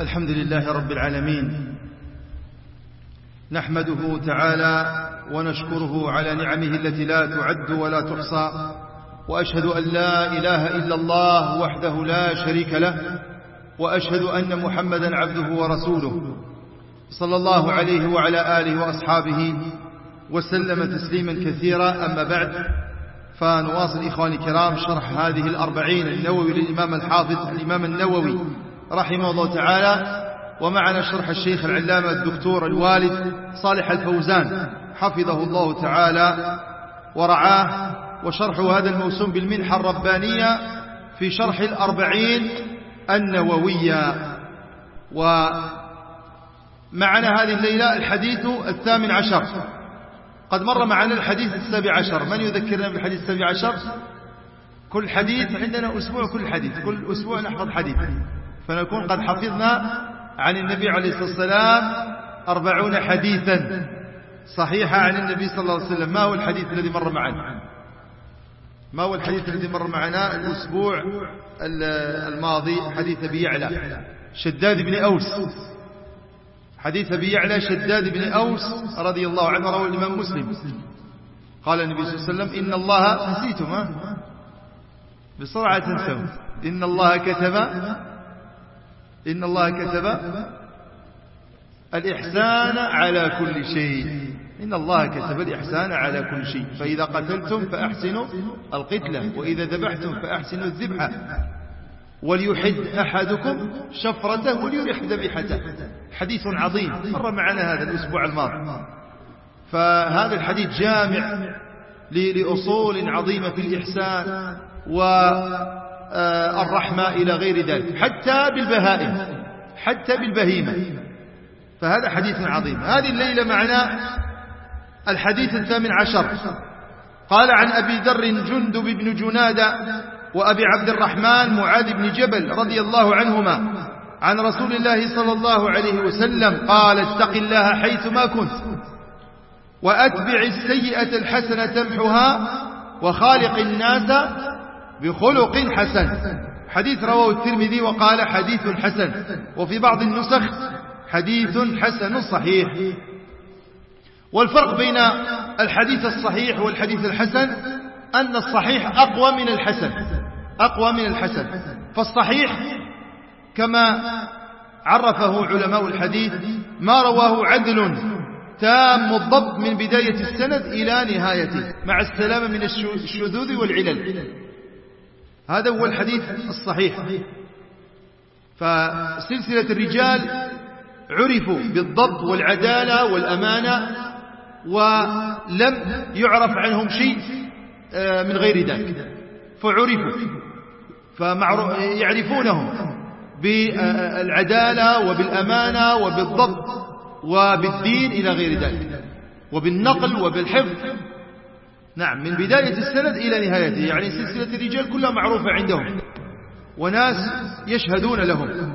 الحمد لله رب العالمين. نحمده تعالى ونشكره على نعمه التي لا تعد ولا تحصى وأشهد أن لا إله إلا الله وحده لا شريك له وأشهد أن محمدا عبده ورسوله. صلى الله عليه وعلى آله وأصحابه وسلم تسليما كثيرا. أما بعد فنواصل إخواني الكرام شرح هذه الأربعين النووي للإمام الحافظ الإمام النووي. رحمه الله تعالى ومعنا شرح الشيخ العلامة الدكتور الوالد صالح الفوزان حفظه الله تعالى ورعاه وشرح هذا الموسوم بالمنحة الربانية في شرح الأربعين النووية. ومعنا هذه الليلة الحديث الثامن عشر. قد مر معنا الحديث السابع عشر. من يذكرنا بالحديث السابع عشر؟ كل حديث عندنا أسبوع كل حديث كل أسبوع نحفظ حديث. فنكون قد حفظنا عن النبي عليه الصلاة والسلام أربعون حديثا صحيحة عن النبي صلى الله عليه وسلم. ما هو الحديث الذي مر معنا؟ ما هو الحديث الذي مر معنا الأسبوع الماضي؟ حديث أبي يعلى. شداد بن أوس. حديث أبي يعلى شداد بن أوس رضي الله عنه رواه الإمام مسلم. قال النبي صلى الله عليه وسلم إن الله نسيتم بسرعة تنسوا إن الله كتب إن الله كتب الإحسان على كل شيء. إن الله كتب الإحسان على كل شيء. فإذا قتلتم فأحسنوا القتلة وإذا ذبحتم فأحسنوا الذبحة. وليحد أحدكم شفرته وليرح ذبيحته. حديث عظيم. مر معنا هذا الأسبوع الماضي. فهذا الحديث جامع لأصول عظيمة في الإحسان والرحمة إلى غير ذلك حتى بالبهائم حتى بالبهيمة. فهذا حديث عظيم. هذه الليلة معنا الحديث الثامن عشر. قال عن أبي ذر جندب بن جنادة وأبي عبد الرحمن معاذ بن جبل رضي الله عنهما عن رسول الله صلى الله عليه وسلم قال اتق الله حيثما كنت وأتبع السيئة الحسنة تمحها وخالق الناس بخلق حسن. حديث رواه الترمذي وقال حديث حسن. وفي بعض النسخ حديث حسن صحيح. والفرق بين الحديث الصحيح والحديث الحسن أن الصحيح أقوى من الحسن. أقوى من الحسن. فالصحيح كما عرفه علماء الحديث ما رواه عدل تام الضبط من بداية السند إلى نهايته مع السلامة من الشذوذ والعلل. هذا هو الحديث الصحيح. فسلسلة الرجال عرفوا بالضبط والعدالة والأمانة ولم يعرف عنهم شيء من غير ذلك. فعرفوا فيعرفونهم بالعدالة وبالأمانة وبالضبط وبالدين إلى غير ذلك وبالنقل وبالحفظ. نعم من بداية السند إلى نهايته. يعني سلسلة الرجال كلها معروفة عندهم. وناس يشهدون لهم.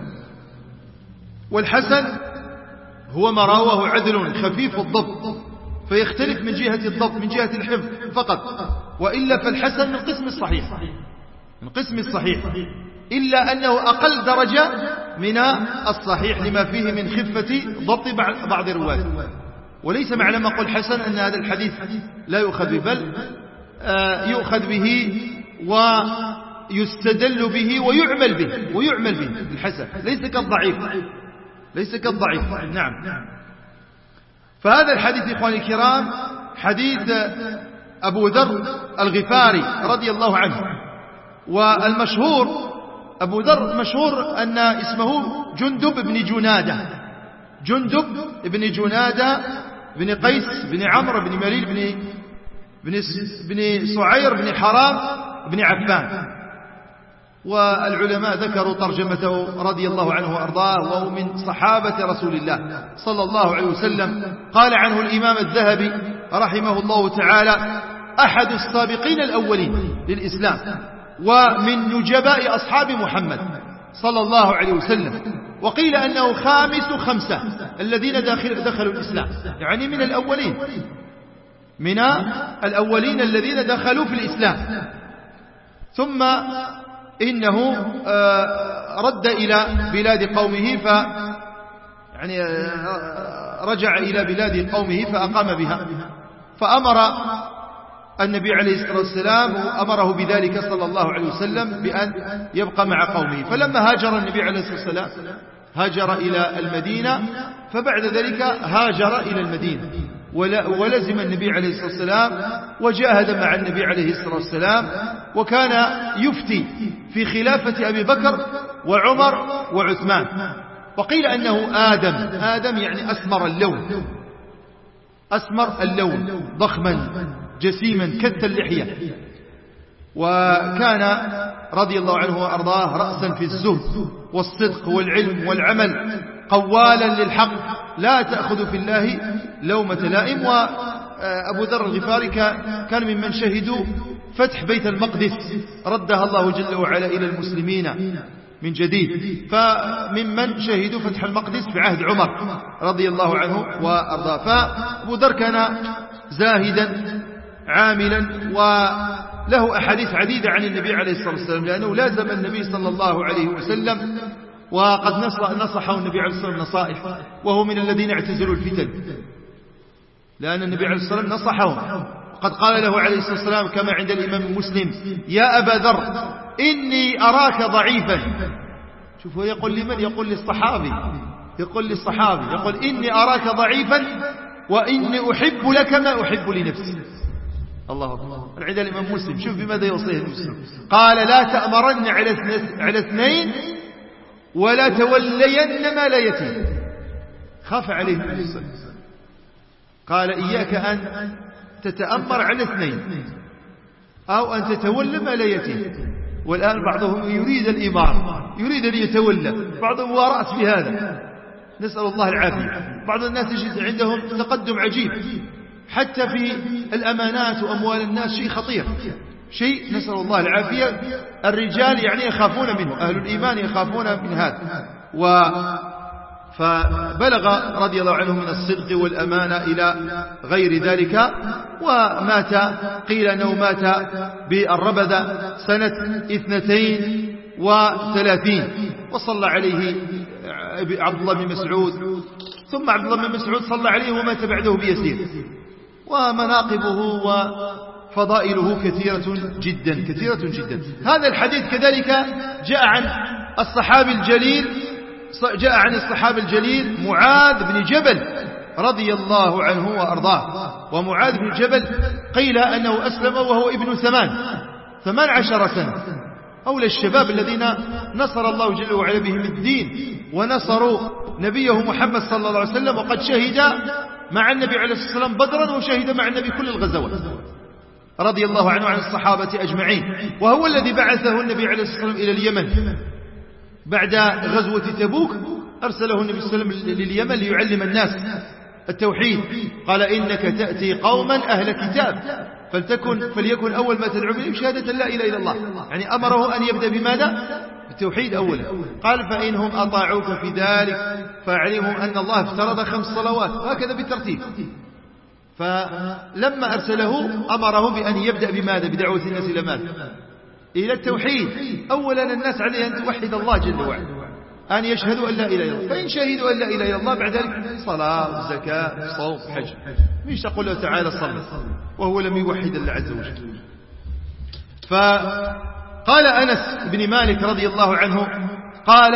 والحسن هو ما رواه عدل خفيف الضبط فيختلف من جهة الضبط من جهة الحفظ فقط. وإلا فالحسن من قسم الصحيح. من قسم الصحيح. إلا أنه أقل درجة من الصحيح لما فيه من خفة ضبط بعض الرواة. وليس معنى ما قل حسن أن هذا الحديث لا يؤخذ به بل يؤخذ به ويستدل به ويعمل به ويعمل به الحسن. ليس كالضعيف ليس كالضعيف. نعم. فهذا الحديث إخواني الكرام حديث أبو ذر الغفاري رضي الله عنه. والمشهور أبو ذر مشهور أن اسمه جندب بن جنادة. جندب بن جنادة بن قيس بن عمرو بن مليل بن بن بن سعير بن حرام بن عفان. والعلماء ذكروا ترجمته رضي الله عنه وأرضاه وهو من صحابة رسول الله صلى الله عليه وسلم. قال عنه الإمام الذهبي رحمه الله تعالى أحد السابقين الأولين للإسلام ومن نجباء أصحاب محمد صلى الله عليه وسلم. وقيل أنه خامس خمسة الذين داخل دخلوا الإسلام. يعني من الأولين. من الأولين الذين دخلوا في الإسلام. ثم إنه رد إلى بلاد قومه ف يعني رجع إلى بلاد قومه فأقام بها. فأمر النبي عليه الصلاة والسلام أمره بذلك صلى الله عليه وسلم بأن يبقى مع قومه. فلما هاجر النبي عليه الصلاة والسلام هاجر إلى المدينة فبعد ذلك هاجر إلى المدينة. ولزم النبي عليه الصلاة والسلام وجاهد مع النبي عليه الصلاة والسلام وكان يفتي في خلافة أبي بكر وعمر وعثمان. وقيل أنه آدم آدم يعني أسمر اللون. أسمر اللون ضخما. جسيما كت اللحية وكان رضي الله عنه وأرضاه رأسا في الزهد والصدق والعلم والعمل قوالا للحق لا تأخذ في الله لومة لائم. وأبو ذر الغفاري كان ممن شهدوا فتح بيت المقدس ردها الله جل وعلا إلى المسلمين من جديد. فممن شهدوا فتح المقدس في عهد عمر رضي الله عنه وأرضاه. فأبو ذر كان زاهدا عاملا وله أحاديث عديدة عن النبي عليه الصلاة والسلام لأنه لازم النبي صلى الله عليه وسلم وقد نصحه النبي عليه الصلاة والسلام نصائح وهو من الذين اعتزلوا الفتن. لأن النبي عليه الصلاة والسلام نصحهم. قد قال له عليه الصلاة والسلام كما عند الإمام مسلم يا أبا ذر إني أراك ضعيفا. شوفوا يقول لمن؟ يقول للصحابي. يقول للصحابي يقول إني أراك ضعيفا وإني أحب لك ما أحب لنفسي. الله أكبر. عند الإمام مسلم. شوف بماذا يوصيه المسلم قال لا تأمرن على اثنين ولا تولين ما لا يتيم خاف عليه النبي صلى الله عليه وسلم. قال إياك أن تتأمر على اثنين أو أن تتولى ما لا يتيم والآن بعضهم يريد الإمارة يريد أن يتولى. بعضهم هو رأس في هذا. نسأل الله العافية. بعض الناس يجد عندهم تقدم عجيب. حتى في الأمانات وأموال الناس شيء خطير. شيء نسأل الله العافية. الرجال يعني يخافون منه أهل الإيمان يخافون من هذا. و فبلغ رضي الله عنه من الصدق والأمانة إلى غير ذلك ومات قيل أنه مات بالربذة سنة اثنتين وثلاثين. وصلى عليه عبد الله بن مسعود. ثم عبد الله بن مسعود صلى عليه ومات بعده بيسير. ومناقبه وفضائله كثيرة جدا كثيرة جدا. هذا الحديث كذلك جاء عن الصحابي الجليل جاء عن الصحابي الجليل معاذ بن جبل رضي الله عنه وأرضاه. ومعاذ بن جبل قيل أنه أسلم وهو ابن ثمان ثمان عشر سنة. أولى الشباب الذين نصر الله جل وعلا بهم الدين ونصروا نبيه محمد صلى الله عليه وسلم وقد شهد مع النبي عليه الصلاة والسلام بدرا وشهد مع النبي كل الغزوات. رضي الله عنه عن الصحابة أجمعين. وهو الذي بعثه النبي عليه الصلاة والسلام إلى اليمن. بعد غزوة تبوك أرسله النبي صلى الله عليه وسلم لليمن ليعلم الناس التوحيد. قال إنك تأتي قوما أهل كتاب. فلتكن فليكن أول ما تدعو بهم شهادة لا إله إلا الله. يعني أمره أن يبدأ بماذا؟ بالتوحيد أولا. قال فإنهم أطاعوك في ذلك فاعلمهم أن الله افترض خمس صلوات وهكذا بالترتيب. فلما أرسله أمره بأن يبدأ بماذا؟ بدعوة الناس إلى ماذا؟ إلى التوحيد. أولا الناس عليه أن توحد الله جل وعلا أن يشهدوا أن لا إله إلا الله. فإن شهدوا أن لا إله إلا الله بعد ذلك صلاة زكاة صوم حج. مش تقول له تعالى صل وهو لم يوحد الله عز وجل. فقال أنس بن مالك رضي الله عنه قال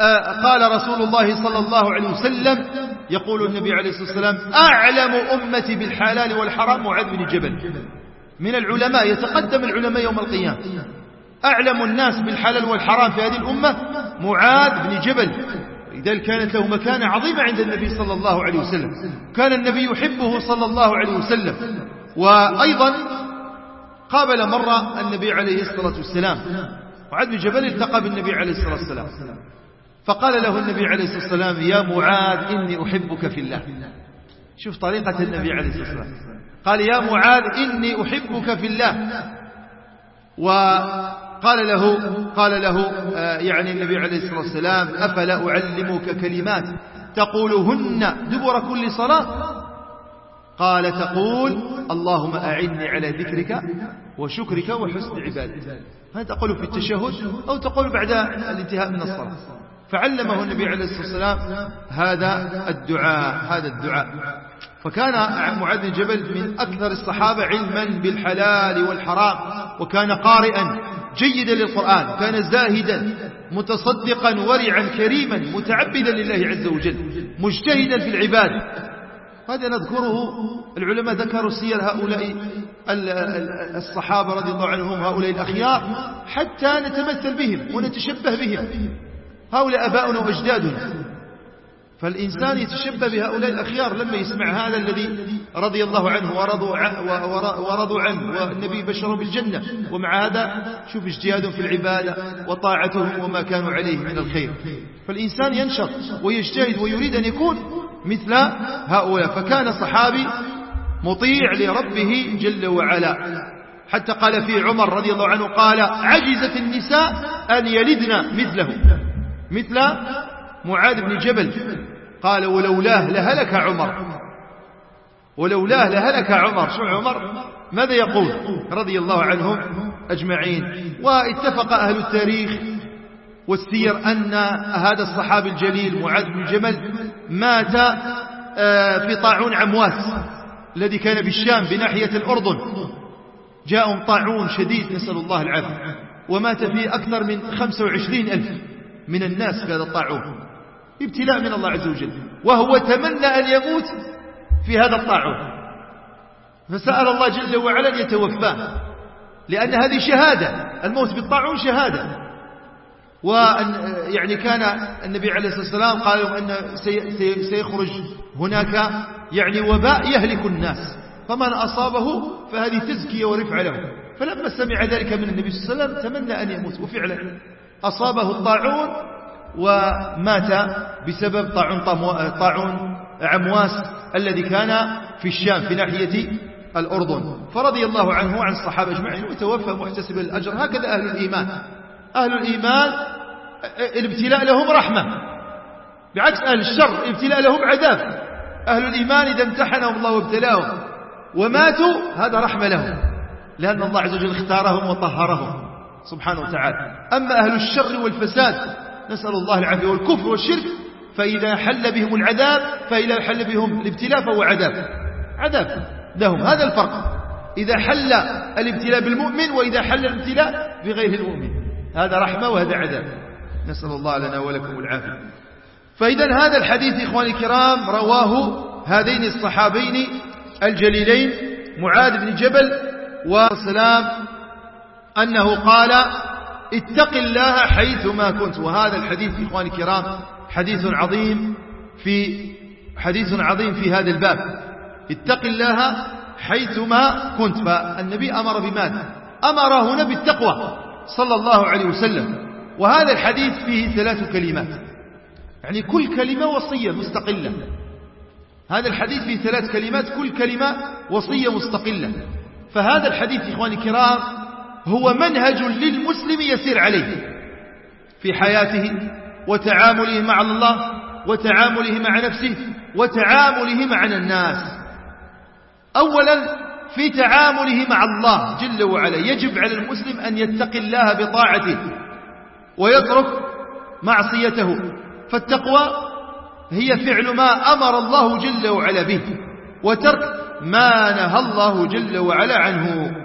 آه، قال رسول الله صلى الله عليه وسلم يقول النبي عليه الصلاة والسلام أعلم أمتي بالحلال والحرام معاذ بن جبل. من العلماء يتقدم العلماء يوم القيامة. أعلم الناس بالحلال والحرام في هذه الأمة معاذ بن جبل. لذلك كانت له مكانة عظيمة عند النبي صلى الله عليه وسلم. كان النبي يحبه صلى الله عليه وسلم. وأيضا قابل مرة النبي عليه الصلاة والسلام. معاذ بن جبل التقى بالنبي عليه الصلاة والسلام. فقال له النبي عليه الصلاة والسلام يا معاذ إني أحبك في الله. شوف طريقة النبي عليه الصلاة والسلام. قال يا معاذ إني أحبك في الله. وقال له قال له آه، يعني النبي عليه الصلاة والسلام أفلا أعلمك كلمات تقولهن دبر كل صلاة؟ قال تقول اللهم أعني على ذكرك وشكرك وحسن عبادتك. هذا تقول في التشهد أو تقول بعد الانتهاء من الصلاة؟ فعلمه النبي عليه الصلاة والسلام هذا الدعاء هذا الدعاء. فكان معاذ بن جبل من أكثر الصحابة علما بالحلال والحرام وكان قارئا جيدا للقرآن كان زاهدا متصدقا ورعا كريما متعبدا لله عز وجل مجتهدا في العبادة. هذا نذكره العلماء ذكروا سير هؤلاء الصحابة رضي الله عنهم هؤلاء الأخيار حتى نتمثل بهم ونتشبه بهم. هؤلاء أباؤنا وأجدادنا. فالإنسان يتشبه بهؤلاء الأخيار لما يسمع هذا الذي رضي الله عنه ورضوا, ورضوا عنه. والنبي بشروا بالجنة. ومع هذا شوف اجتهادهم في العبادة وطاعتهم وما كانوا عليه من الخير. فالإنسان ينشط ويجتهد ويريد أن يكون مثل هؤلاء. فكان صحابي مطيع لربه جل وعلا. حتى قال في عمر رضي الله عنه قال عجزت النساء أن يلدن مثله مثل معاذ بن جبل. قال ولولاه لهلك عمر. ولولاه لهلك عمر. شو عمر؟ ماذا يقول؟ رضي الله عنهم أجمعين. واتفق أهل التاريخ والسير أن هذا الصحابي الجليل معاذ بن جبل مات آه، في طاعون عمواس الذي كان بالشام بناحية الأردن. جاءهم طاعون شديد نسأل الله العافية. ومات فيه أكثر من 25 ألف من الناس في هذا الطاعون. ابتلاء من الله عز وجل. وهو تمنى أن يموت في هذا الطاعون. فسأل الله جل وعلا أن يتوفاه. لأن هذه شهادة الموت بالطاعون شهادة. وأن يعني كان النبي عليه الصلاة والسلام قال لهم أن سيخرج هناك يعني وباء يهلك الناس فمن أصابه فهذه تزكية ورفع له. فلما سمع ذلك من النبي صلى الله عليه وسلم تمنى أن يموت وفعلا أصابه الطاعون ومات بسبب طاعون, طاعون عمواس الذي كان في الشام في ناحية الأردن. فرضي الله عنه وعن الصحابة أجمعين وتوفى محتسب الأجر هكذا أهل الإيمان. أهل الإيمان الابتلاء لهم رحمة بعكس أهل الشر الابتلاء لهم عذاب. أهل الإيمان إذا امتحنهم الله وابتلاهم وماتوا هذا رحمة لهم لأن الله عز وجل اختارهم وطهرهم سبحانه وتعالى. أما أهل الشر والفساد نسأل الله العافية والكفر والشرك فإذا حل بهم العذاب فإذا حل بهم الابتلاء فهو عذاب. عذاب لهم هذا الفرق. إذا حل الابتلاء بالمؤمن وإذا حل الابتلاء بغير المؤمن. هذا رحمة وهذا عذاب. نسأل الله لنا ولكم العافية. فإذا هذا الحديث إخواني الكرام رواه هذين الصحابين الجليلين معاذ بن جبل والسلام أنه قال اتق الله حيثما كنت. وهذا الحديث إخواني الكرام حديث عظيم في حديث عظيم في هذا الباب. اتق الله حيثما كنت. فالنبي أمر بماذا؟ أمر هنا بالتقوى. صلى الله عليه وسلم. وهذا الحديث فيه ثلاث كلمات. يعني كل كلمة وصية مستقلة. هذا الحديث فيه ثلاث كلمات كل كلمة وصية مستقلة. فهذا الحديث إخواني الكرام هو منهج للمسلم يسير عليه في حياته وتعامله مع الله وتعامله مع نفسه وتعامله مع الناس. أولا في تعامله مع الله جل وعلا. يجب على المسلم أن يتقي الله بطاعته ويترك معصيته. فالتقوى هي فعل ما أمر الله جل وعلا به وترك ما نهى الله جل وعلا عنه.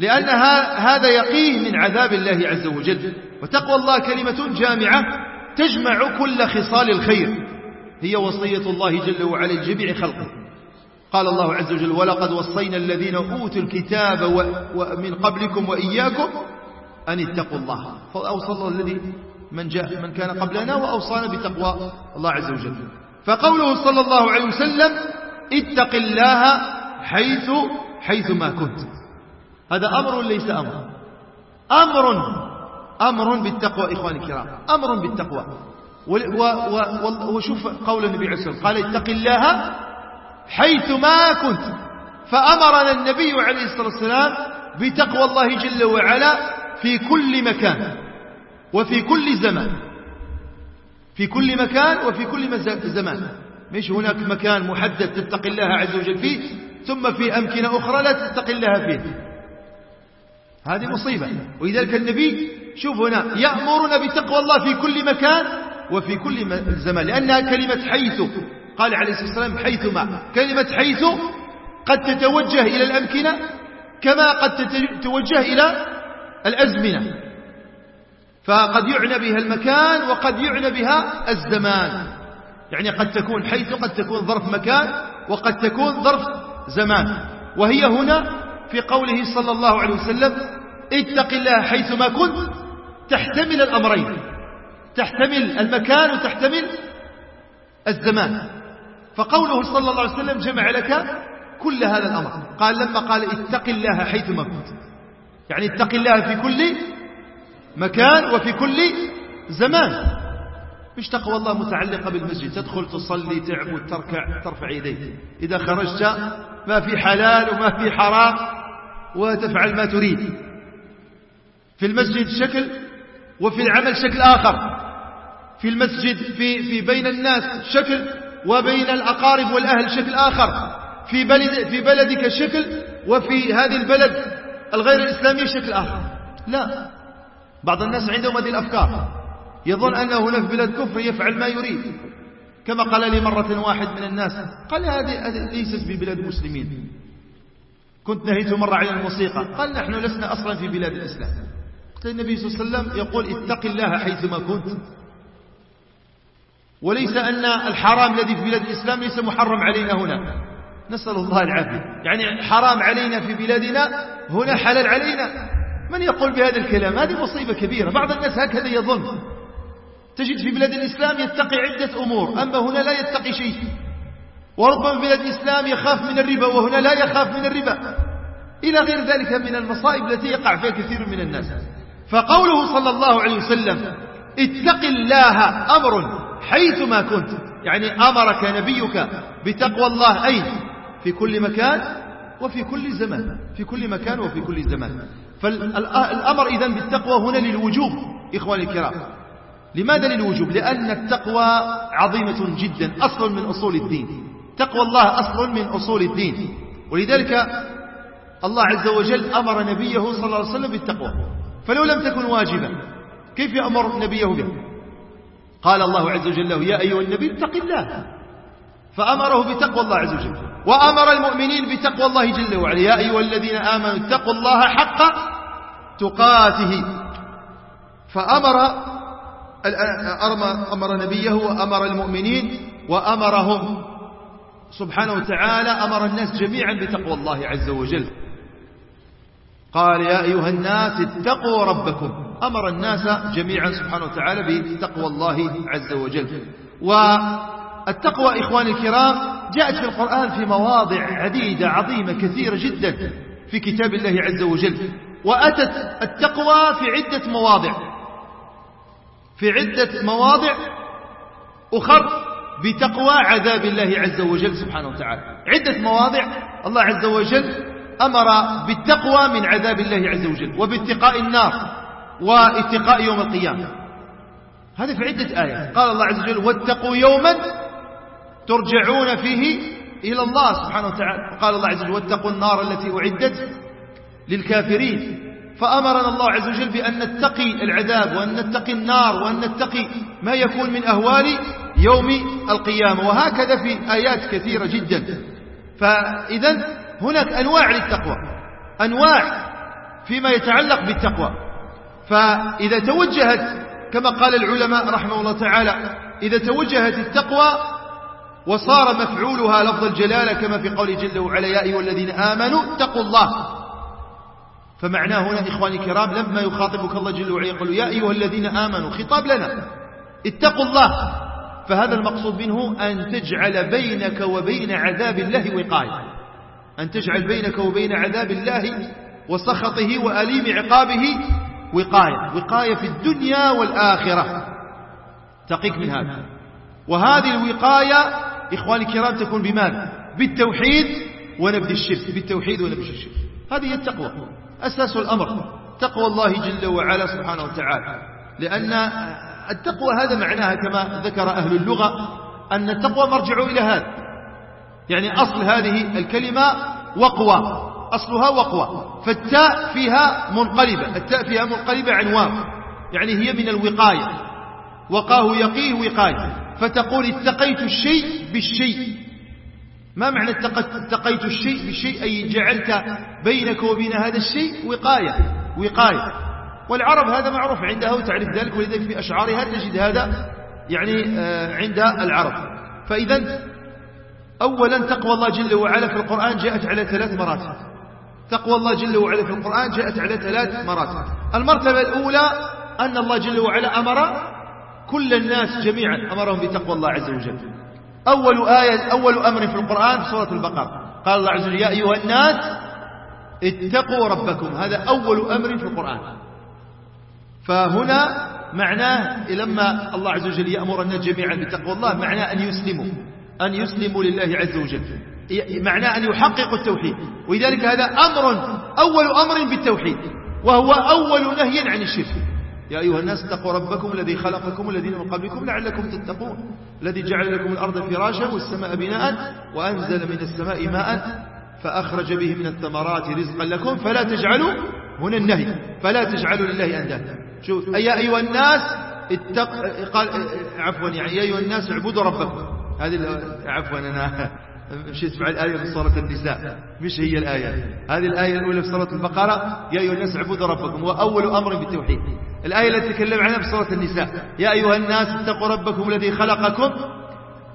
لأن هذا يقيه من عذاب الله عز وجل. وتقوى الله كلمة جامعة تجمع كل خصال الخير. هي وصية الله جل وعلا لجميع خلقه. قال الله عز وجل ولقد وصينا الذين أوتوا الكتاب من قبلكم وإياكم أن اتقوا الله. فأوصى الله الذي من جاء من كان قبلنا وأوصانا بتقوى الله عز وجل. فقوله صلى الله عليه وسلم اتق الله حيث حيث ما كنت. هذا أمر ليس أمر. أمر أمر بالتقوى إخواني الكرام. أمر بالتقوى. وشوف قول النبي عليه قال اتق الله حيث ما كنت. فأمرنا النبي عليه الصلاة والسلام بتقوى الله جل وعلا في كل مكان وفي كل زمان. في كل مكان وفي كل زمان. مش هناك مكان محدد تتقي الله عز وجل فيه ثم في أمكنة أخرى لا تتقي الله فيه. هذه مصيبة. ولذلك النبي شوف هنا يأمرنا بتقوى الله في كل مكان وفي كل زمان. لأنها كلمة حيث. قال عليه الصلاة والسلام حيثما كلمة حيث قد تتوجه إلى الأمكنة كما قد تتوجه إلى الأزمنة. فقد يعنى بها المكان وقد يعنى بها الزمان. يعني قد تكون حيث قد تكون ظرف مكان وقد تكون ظرف زمان. وهي هنا في قوله صلى الله عليه وسلم اتق الله حيثما كنت تحتمل الأمرين. تحتمل المكان وتحتمل الزمان. فقوله صلى الله عليه وسلم جمع لك كل هذا الأمر. قال لما قال اتق الله حيثما كنت. يعني اتق الله في كل مكان وفي كل زمان. مش تقوى الله متعلقة بالمسجد؟ تدخل تصلي تعبد تركع ترفع يديك. إذا خرجت ما في حلال وما في حرام وتفعل ما تريد. في المسجد شكل وفي العمل شكل آخر. في المسجد في, في بين الناس شكل وبين الأقارب والأهل شكل آخر. في, بلد في بلدك شكل وفي هذه البلد الغير الإسلامي شكل آخر. لا. بعض الناس عندهم هذه الأفكار. يظن أنه هنا في بلاد كفر يفعل ما يريد. كما قال لي مرة واحد من الناس قال هذه ليست ببلاد مسلمين. كنت نهيت مرة عن الموسيقى. قال نحن لسنا أصلا في بلاد الإسلام. قلت النبي صلى الله عليه وسلم يقول اتق الله حيثما كنت. وليس أن الحرام الذي في بلاد الإسلام ليس محرم علينا هنا. نسأل الله العافية. يعني حرام علينا في بلادنا هنا حلال علينا. من يقول بهذا الكلام؟ هذه مصيبة كبيرة. بعض الناس هكذا يظن. تجد في بلاد الإسلام يتقي عدة أمور أما هنا لا يتقي شيء. وربما في بلاد الإسلام يخاف من الربا وهنا لا يخاف من الربا. إلى غير ذلك من المصائب التي يقع فيها كثير من الناس. فقوله صلى الله عليه وسلم اتق الله أمر حيثما كنت. يعني أمرك نبيك بتقوى الله أين؟ في كل مكان وفي كل زمان. في كل مكان وفي كل زمان. فالأمر إذن بالتقوى هنا للوجوب إخواني الكرام. لماذا للوجوب؟ لأن التقوى عظيمة جدا أصل من أصول الدين. تقوى الله أصل من أصول الدين. ولذلك الله عز وجل أمر نبيه صلى الله عليه وسلم بالتقوى. فلو لم تكن واجبا كيف يأمر نبيه به؟ قال الله عز وجل له يا أيها النبي اتق الله. فأمره بتقوى الله عز وجل. وأمر المؤمنين بتقوى الله جل وعلا. يا أيها الذين آمنوا اتقوا الله حق تقاته. فأمر أمر نبيه وأمر المؤمنين وأمرهم. سبحانه وتعالى أمر الناس جميعا بتقوى الله عز وجل. قال يا أيها الناس اتقوا ربكم. أمر الناس جميعا سبحانه وتعالى بتقوى الله عز وجل. والتقوى إخواني الكرام جاءت في القرآن في مواضع عديدة عظيمة كثيرة جدا في كتاب الله عز وجل. وأتت التقوى في عدة مواضع. في عدة مواضع أخر بتقوى عذاب الله عز وجل سبحانه وتعالى. عدة مواضع الله عز وجل أمر بالتقوى من عذاب الله عز وجل وباتقاء النار. واتقاء يوم القيامة. هذا في عدة آيات. قال الله عز وجل واتقوا يوما ترجعون فيه إلى الله سبحانه وتعالى. قال الله عز وجل واتقوا النار التي أعدت للكافرين. فأمرنا الله عز وجل بأن نتقي العذاب وأن نتقي النار وأن نتقي ما يكون من أهوال يوم القيامة. وهكذا في آيات كثيرة جدا. فإذا هناك أنواع للتقوى. أنواع فيما يتعلق بالتقوى. فإذا توجهت كما قال العلماء رحمه الله تعالى إذا توجهت التقوى وصار مفعولها لفظ الجلالة كما في قوله جل وعلا يا أيها الذين آمنوا اتقوا الله. فمعناه هنا إخواني الكرام لما يخاطبك الله جل وعلا يقول يا أيها الذين آمنوا خطاب لنا. اتقوا الله. فهذا المقصود منه أن تجعل بينك وبين عذاب الله وقاية. أن تجعل بينك وبين عذاب الله وسخطه وأليم عقابه وقاية وقاية في الدنيا والآخرة. تقيك من هذا وهذه الوقاية إخواني الكرام تكون بماذا؟ بالتوحيد ونبذ الشرك. بالتوحيد ونبذ الشرك. هذه هي التقوى. أساس الأمر. تقوى الله جل وعلا سبحانه وتعالى. لأن التقوى هذا معناها كما ذكر أهل اللغة أن التقوى مرجع إلى هذا. يعني أصل هذه الكلمة وقوى. أصلها وقوى فالتاء فيها منقلبة. التاء فيها منقلبة عن واو يعني هي من الوقاية. وقاه يقيه وقاية. فتقول اتقيت الشيء بالشيء. ما معنى اتقيت الشيء بالشيء؟ أي جعلت بينك وبين هذا الشيء وقاية. وقاية. والعرب هذا معروف عندها وتعرف ذلك ولذلك في أشعارها تجد هذا يعني آه، عند العرب. فإذا أولا تقوى الله جل وعلا في القرآن جاءت على ثلاث مراتب. تقوى الله جل وعلا في القرآن جاءت على ثلاث مراتب. المرتبة الأولى أن الله جل وعلا أمر كل الناس جميعا أمرهم بتقوى الله عز وجل. أول آية أول أمر في القرآن في سورة البقرة. قال الله عز وجل يا أيها الناس اتقوا ربكم. هذا أول أمر في القرآن. فهنا معناه لما الله عز وجل يأمر الناس جميعا بتقوى الله معناه أن يسلموا أن يسلموا لله عز وجل. معناه أن يحققوا التوحيد. ولذلك هذا أمر أول أمر بالتوحيد وهو أول نهي عن الشرك. يا أيها الناس اتقوا ربكم الذي خلقكم الذين من قبلكم لعلكم تتقون الذي جعل لكم الأرض فراشا والسماء بناء وأنزل من السماء ماء فأخرج به من الثمرات رزقا لكم. فلا تجعلوا هنا النهي فلا تجعلوا لله أندادا. شوف يا أيها الناس اتق قال عفوا يعني يا أيها الناس اعبدوا ربكم. هذه عفوا أنا مشيت مع الآية في سورة النساء. مش هي الآية؟ هذه الآية الأولى في سورة البقرة. يا أيها الناس اعبدوا ربكم. وأول أمر بالتوحيد الآية التي تكلم عنها في سورة النساء. يا أيها الناس اتقوا ربكم الذي خلقكم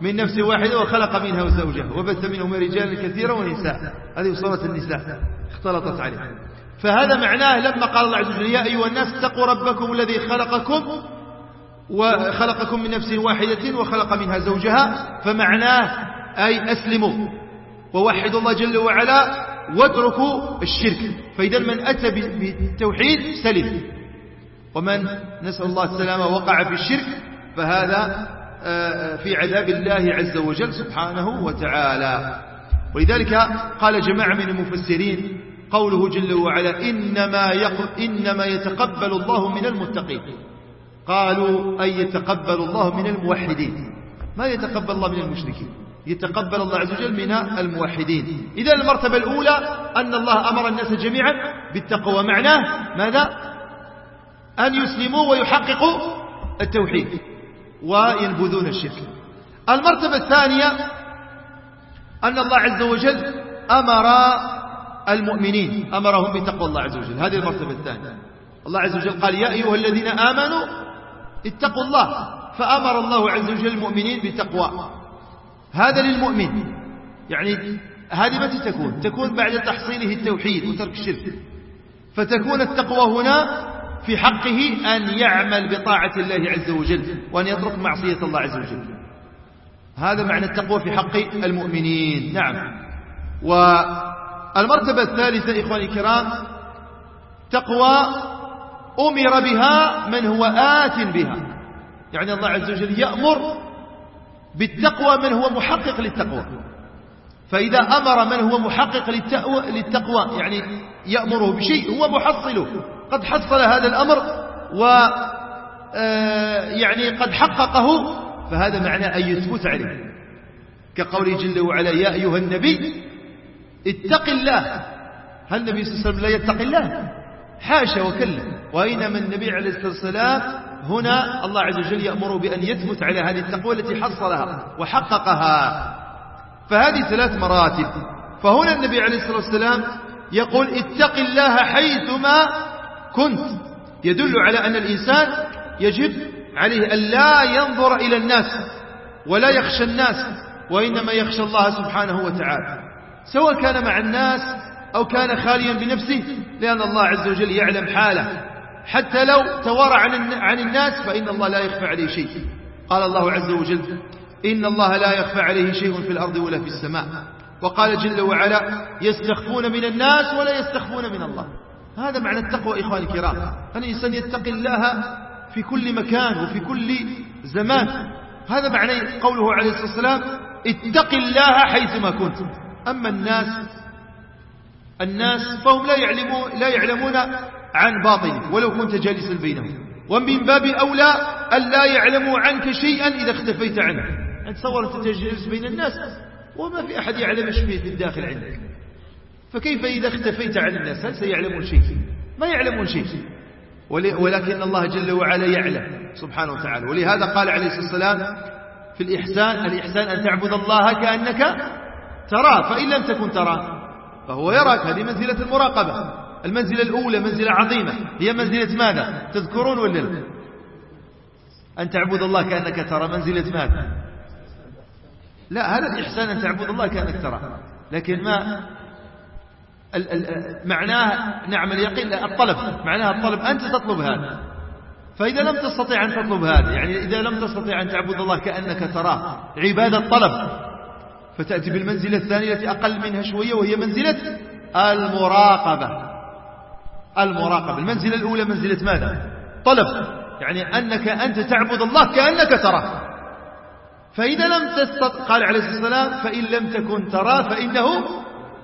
من نفس واحدة وخلق منها زوجها. وبث منهما رجالا كثيرا ونساء. هذه سورة النساء. اختلطت عليه. فهذا معناه لما قال الله عز وجل يا أيها الناس اتقوا ربكم الذي خلقكم وخلقكم من نفس واحدة وخلق منها زوجها. فمعناه أي أسلموا. ووحدوا الله جل وعلا واتركوا الشرك. فإذا من أتى بالتوحيد سلم. ومن نسأل الله السلامة وقع في الشرك فهذا آه، في عذاب الله عز وجل سبحانه وتعالى. ولذلك قال جماعة من المفسرين قوله جل وعلا إنما, إنما يتقبل الله من المتقين. قالوا أي يتقبل الله من الموحدين. ما يتقبل الله من المشركين؟ يتقبل الله عز وجل من الموحدين. إذا المرتبة الأولى أن الله أمر الناس جميعا بالتقوى. معناه ماذا؟ أن يسلموا ويحققوا التوحيد وينبذون الشرك. المرتبة الثانية أن الله عز وجل أمر المؤمنين أمرهم بتقوى الله عز وجل. هذه المرتبة الثانية. الله عز وجل قال يا أيها الذين آمنوا اتقوا الله. فأمر الله عز وجل المؤمنين بتقوى هذا للمؤمن. يعني هذه متى تكون تكون بعد تحصيله التوحيد وترك الشرك. فتكون التقوى هنا في حقه أن يعمل بطاعة الله عز وجل وأن يترك معصية الله عز وجل. هذا معنى التقوى في حق المؤمنين. نعم. والمرتبة الثالثة إخواني الكرام تقوى أمر بها من هو آت بها. يعني الله عز وجل يأمر بالتقوى من هو محقق للتقوى. فإذا أمر من هو محقق للتقوى يعني يأمره بشيء هو محصله. قد حصل هذا الأمر و آه، يعني قد حققه فهذا معنى أن يثبت عليه. كقوله جل وعلا يا أيها النبي اتق الله. هل النبي صلى الله عليه وسلم لا يتقي الله؟ حاشا وكلا. وإنما النبي عليه الصلاة والسلام؟ هنا الله عز وجل يأمر بأن يثبت على هذه التقوى التي حصلها وحققها. فهذه ثلاث مراتب. فهنا النبي عليه الصلاة والسلام يقول اتق الله حيثما كنت. يدل على أن الإنسان يجب عليه أن لا ينظر إلى الناس ولا يخشى الناس وإنما يخشى الله سبحانه وتعالى. سواء كان مع الناس أو كان خاليا بنفسه لأن الله عز وجل يعلم حاله. حتى لو توارى عن الناس فإن الله لا يخفى عليه شيء. قال الله عز وجل إن الله لا يخفى عليه شيء في الأرض ولا في السماء. وقال جل وعلا يستخفون من الناس ولا يستخفون من الله. هذا معنى التقوى إخواني الكرام. أن الإنسان يتقي الله في كل مكان وفي كل زمان. هذا معنى قوله عليه الصلاة والسلام اتق الله حيثما كنت. أما الناس الناس فهم لا يعلمون, لا يعلمون عن باطنه ولو كنت جالسا بينهم. ومن باب أولى أن لا يعلموا عنك شيئا إذا اختفيت عنه. أنت تصور أنت تجلس بين الناس وما في أحد يعلم إيش في الداخل عندك. فكيف إذا اختفيت عن الناس؟ هل سيعلمون شيء؟ ما يعلمون شيء. ولكن الله جل وعلا يعلم سبحانه وتعالى. ولهذا قال عليه الصلاة والسلام في الإحسان الإحسان أن تعبد الله كأنك تراه فإن لم تكن تراه فهو يراك. هذه منزلة المراقبة. المنزلة الأولى منزلة عظيمة. هي منزلة ماذا؟ تذكرون ولا لا؟ أن تعبد الله كأنك ترى. منزلة ماذا؟ لا هذا الإحسان أن تعبد الله كأنك ترى. لكن ما معناه نعم اليقين الطلب. معناها الطلب أنت تطلب هذا. فإذا لم تستطيع أن تطلب هذا يعني إذا لم تستطيع أن تعبد الله كأنك تراه عبادة طلب فتأتي بالمنزلة الثانية التي أقل منها شوية وهي منزلة المراقبة. المراقبة. المنزلة الأولى منزلة ماذا؟ طلب. يعني أنك أنت تعبد الله كأنك تراه. فإذا لم تستطع قال عليه الصلاة والسلام فإن لم تكن تراه فإنه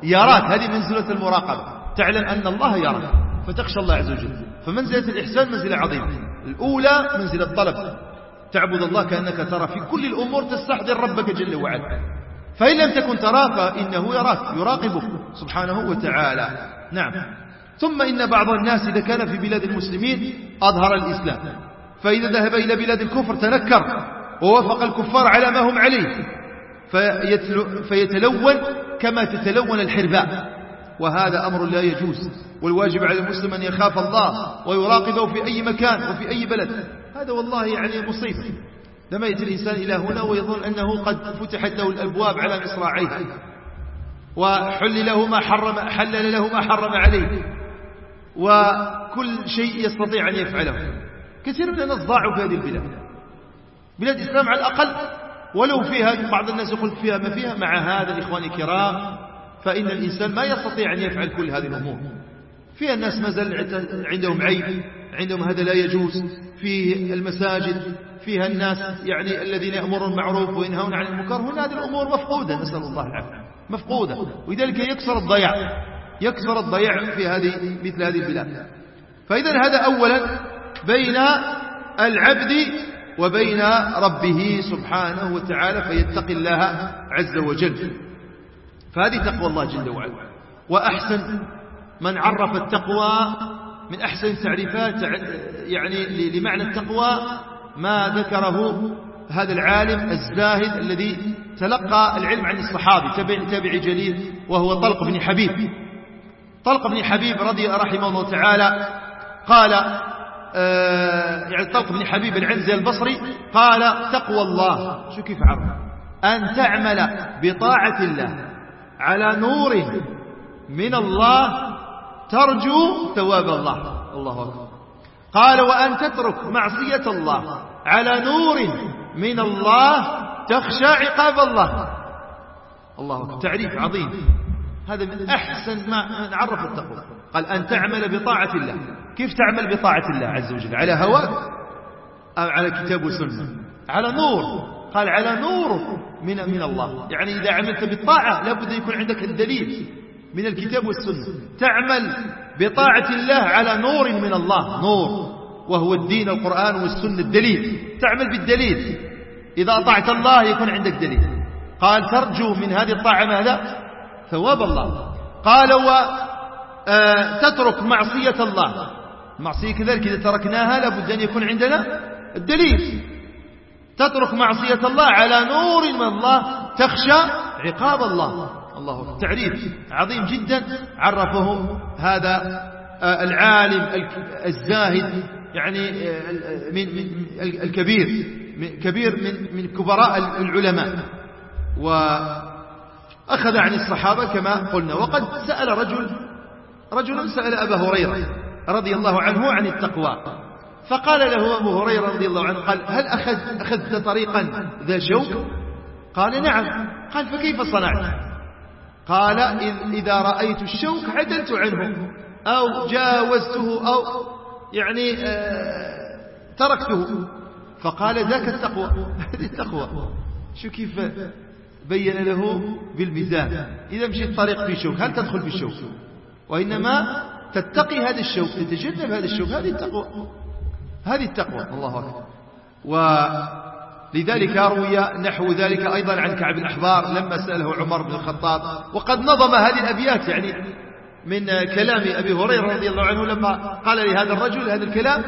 يراك. هذه منزلة المراقبة. تعلم أن الله يراك. فتخشى الله عز وجل. فمنزلة الإحسان منزلة عظيمة. الأولى منزلة الطلب. تعبد الله كأنك ترى في كل الأمور تستحضر ربك جل وعلا. فإن لم تكن تراه فإنه يراك. يراقبك سبحانه وتعالى. نعم. ثم إن بعض الناس إذا كان في بلاد المسلمين أظهر الإسلام. فإذا ذهب إلى بلاد الكفر تنكر ووافق الكفار على ما هم عليه. فيتلون كما تتلون الحرباء. وهذا أمر لا يجوز. والواجب على المسلم أن يخاف الله ويراقبه في أي مكان وفي أي بلد. هذا والله يعني مصيبة. لما يأتي الإنسان إلى هنا ويظن أنه قد فتحت له الأبواب على مصراعيه. وحل له ما حرم حلل له ما حرم عليه. وكل شيء يستطيع أن يفعله. كثير من الناس ضاعوا في هذه البلاد. بلاد الإسلام على الأقل. ولو فيها بعض الناس يقول فيها ما فيها. مع هذا إخواني الكرام فإن الإنسان ما يستطيع أن يفعل كل هذه الأمور. فيها الناس ما زال عندهم عيب عندهم هذا لا يجوز. في المساجد فيها الناس يعني الذين يأمرون المعروف وينهون عن المنكر. هنا هذه الأمور مفقودة نسأل الله العافية. مفقودة. ولذلك يكسر الضياع. يكسر الضياع في هذه مثل هذه البلاد. فإذا هذا أولا بين العبد وبين ربه سبحانه وتعالى فيتقي الله عز وجل. فهذه تقوى الله جل وعلا. وأحسن من عرف التقوى من أحسن التعريفات يعني لمعنى التقوى ما ذكره هذا العالم الزاهد الذي تلقى العلم عن الصحابي تبع, تبع جليل وهو طلق بن حبيب. طلق بن حبيب رضي رحمه الله تعالى قال آه يعني طلق بن حبيب العنزي البصري قال تقوى الله. شو كيف عرف. أن تعمل بطاعة الله على نور من الله ترجو ثواب الله. الله أكبر. قال وأن تترك معصية الله على نور من الله تخشى عقاب الله. الله أكبر. تعريف عظيم. هذا من أحسن ما عرف التقوى قال أن تعمل بطاعة الله. كيف تعمل بطاعة الله عز وجل؟ على هواك أو على كتاب وسنة؟ على نور. قال على نور من من الله. يعني إذا عملت بالطاعة لابد يكون عندك الدليل من الكتاب والسنة. تعمل بطاعة الله على نور من الله. نور. وهو الدين القرآن والسنة. الدليل. تعمل بالدليل. إذا أطعت الله يكون عندك دليل. قال ترجو من هذه الطاعة ماذا؟ ثواب الله. قال وتترك آه، معصية الله. المعصية كذلك إذا تركناها لابد أن يكون عندنا الدليل. تترك معصية الله على نور من الله تخشى عقاب الله. الله تعريف عظيم جدا عرفه هذا آه، العالم الزاهد يعني آه، من الكبير كبير من من كبراء العلماء. وأخذ عن الصحابة كما قلنا. وقد سأل رجل رجل سأل أبا هريرة رضي الله عنه عن التقوى. فقال له أبو هريرة رضي الله عنه قال هل أخذ أخذت طريقا ذا شوك قال نعم. قال فكيف صنعت؟ قال إذا رأيت الشوك عدلت عنه أو جاوزته أو يعني آه، تركته. فقال ذاك التقوى. هذه التقوى. شو كيف بين له بالميزان. إذا مشيت طريق في شوك هل تدخل في الشوك وإنما تتقي هذا الشوك. تتجنب هذا الشوك. هذه التقوى. هذه التقوى. الله أكبر. لذلك روي نحو ذلك أيضا عن كعب الأحبار لما سأله عمر بن الخطاب. وقد نظم هذه الأبيات يعني من كلام أبي هريرة رضي الله عنه لما قال لهذا الرجل هذا الكلام.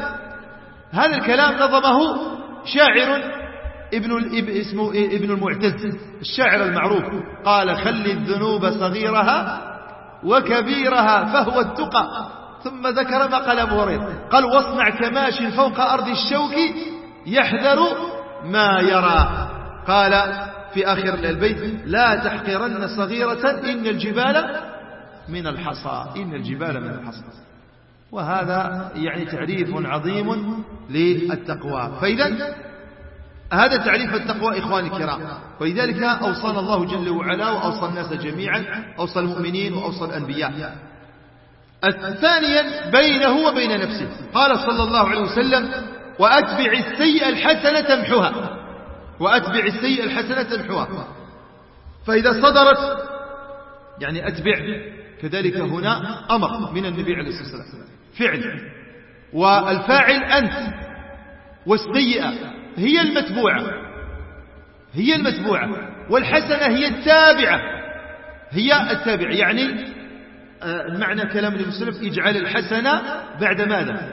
هذا الكلام نظمه شاعر ابن اسمه ابن المعتز. الشاعر المعروف. قال خل الذنوب صغيرها وكبيرها فهو التقى. ثم ذكر ما قال أبو هريرة. قال واصنع كماش فوق أرض الشوك يحذر ما يرى. قال في آخر البيت لا تحقرن صغيرة إن الجبال من الحصى. إن الجبال من الحصى. وهذا يعني تعريف عظيم للتقوى. فإذا هذا تعريف التقوى إخواني الكرام. ولذلك أوصانا الله جل وعلا وأوصى الناس جميعا أوصى المؤمنين وأوصى الأنبياء. الثانيا بينه وبين نفسه. قال صلى الله عليه وسلم وأتبع السيئة الحسنة تمحها وأتبع السيئة الحسنة تمحها فإذا صدرت يعني أتبع كذلك هنا أمر من النبي عليه الصلاة والسلام. فعل. والفاعل أنت. والسيئة. هي المتبوعة. هي المتبوعة. والحسنة هي التابعة. هي التابعة. يعني آه، معنى كلام وسلم اجعل الحسنة بعد ماذا؟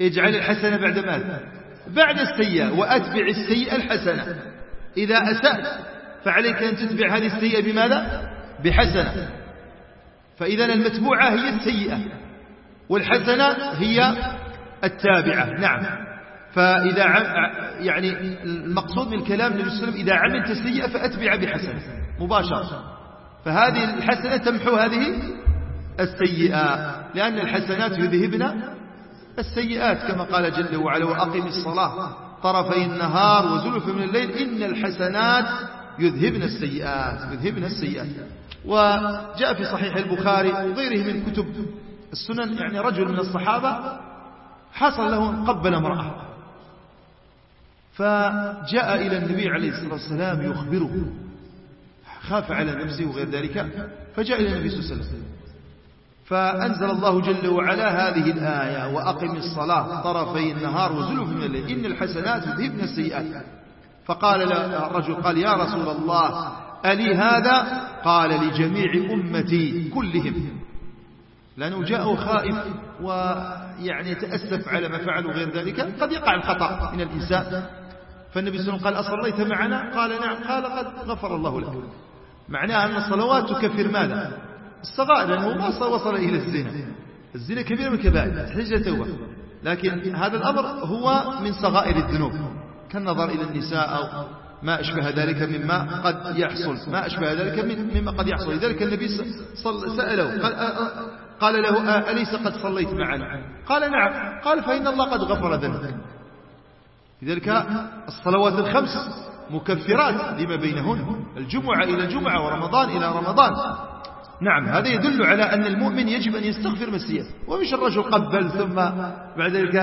اجعل الحسنة بعد ماذا؟ بعد السيئة وأتبع السيئة الحسنة. إذا أسأت فعليك أن تتبع هذه السيئة بماذا؟ بحسنة. فإذا المتبوعة هي السيئة والحسنة هي التابعة. نعم. فإذا يعني المقصود من كلام النبي صلى الله عليه وسلم إذا عملت سيئة فأتبع بحسنة مباشرة. فهذه الحسنة تمحو هذه السيئة لأن الحسنات يذهبن السيئات كما قال جل وعلا وأقم الصلاة طرفي النهار وزلف من الليل إن الحسنات يذهبن السيئات يذهبن السيئات. وجاء في صحيح البخاري وغيره من كتب السنن يعني رجل من الصحابة حصل له قبل امرأة. فجاء إلى النبي عليه الصلاة والسلام يخبره خاف على نفسه وغير ذلك فجاء إلى النبي صلى الله عليه وسلم. فأنزل الله جل وعلا هذه الآية وأقم الصلاة طرفي النهار وزلف من الليل إن الحسنات يذهبن السيئات. فقال الرجل قال يا رسول الله ألي هذا؟ قال لجميع أمتي كلهم. لأنه جاءه خائف ويعني يتأسف على ما فعل وغير ذلك قد يقع الخطأ من الإنسان. فالنبي صلى الله عليه وسلم قال أصليت معنا؟ قال نعم. قال قد غفر الله لك. معناها أن الصلوات تكفر ماذا؟ الصغائر لأنه ما وصل إلى الزنا. الزنا كبير من الكبائر تحتاج توبة. لكن هذا الأمر هو من صغائر الذنوب. كالنظر إلى النساء أو ما أشبه ذلك مما قد يحصل. ما أشبه ذلك مما قد يحصل. لذلك النبي صل سأله. قال, قال له أليس قد صليت معنا؟ قال نعم. قال فإن الله قد غفر ذنبك. لذلك الصلوات الخمس مكفرات لما بينهن الجمعة إلى الجمعة ورمضان إلى رمضان. نعم هذا يدل على أن المؤمن يجب أن يستغفر مسيئة ومش الرجل قبل ثم بعد ذلك